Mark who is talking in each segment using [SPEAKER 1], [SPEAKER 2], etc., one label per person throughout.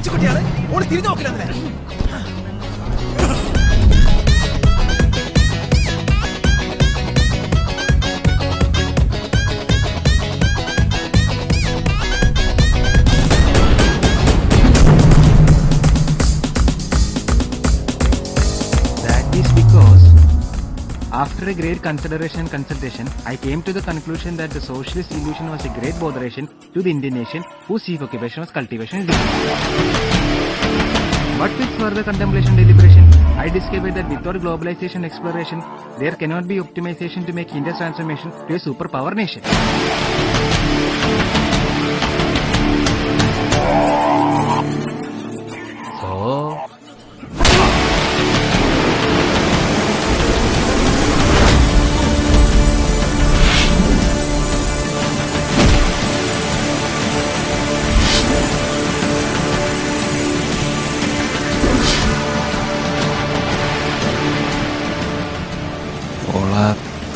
[SPEAKER 1] പൂച്ചക്കുട്ടിയാണ് all തിരിഞ്ഞു നോക്കില്ല
[SPEAKER 2] after a great consideration and consultation, I came to the conclusion that the socialist illusion was a great botheration to the Indian nation whose chief occupation was cultivation. But with further contemplation and deliberation, I discovered that without globalization exploration, there cannot be optimization to make India's transformation to a superpower nation.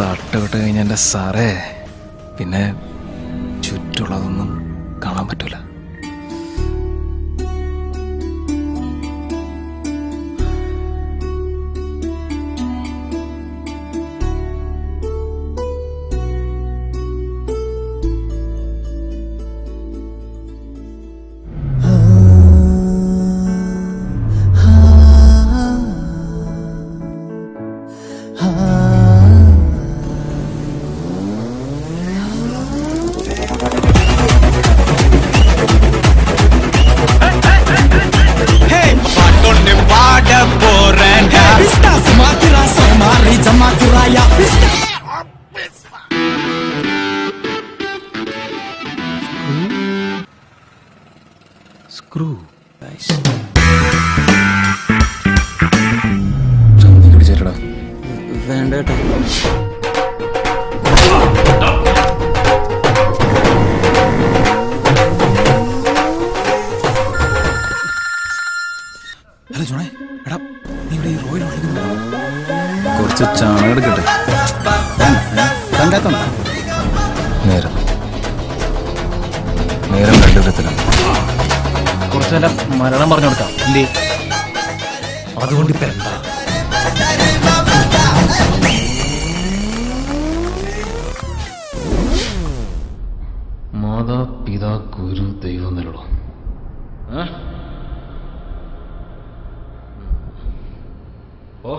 [SPEAKER 3] തട്ടുവിട്ട് കഴിഞ്ഞ എന്റെ സാറേ പിന്നെ ചുറ്റുള്ളതൊന്നും കാണാൻ പറ്റൂല
[SPEAKER 4] Ah
[SPEAKER 3] screw പിടിച്ചേരടാ.
[SPEAKER 5] വേണ്ട കേട്ടോ.
[SPEAKER 3] അല്ല ജോണേ എടാ നീ ഇവിടെ ഈ റോയിൽ കുറച്ച് ചാണകം എടുക്കട്ടെ.
[SPEAKER 5] കണ്ടെത്തണ്ട
[SPEAKER 3] നേരം. നേരം കണ്ടുപിടുത്തലാണ്
[SPEAKER 2] കുറച്ചു നേരം മരണം പറഞ്ഞു കൊടുക്കാം. അല്ലേ
[SPEAKER 1] അതുകൊണ്ട് ഇപ്പൊ എന്താ?
[SPEAKER 3] മാതാ പിതാ ഗുരു ദൈവം നല്ലടോ ഓ.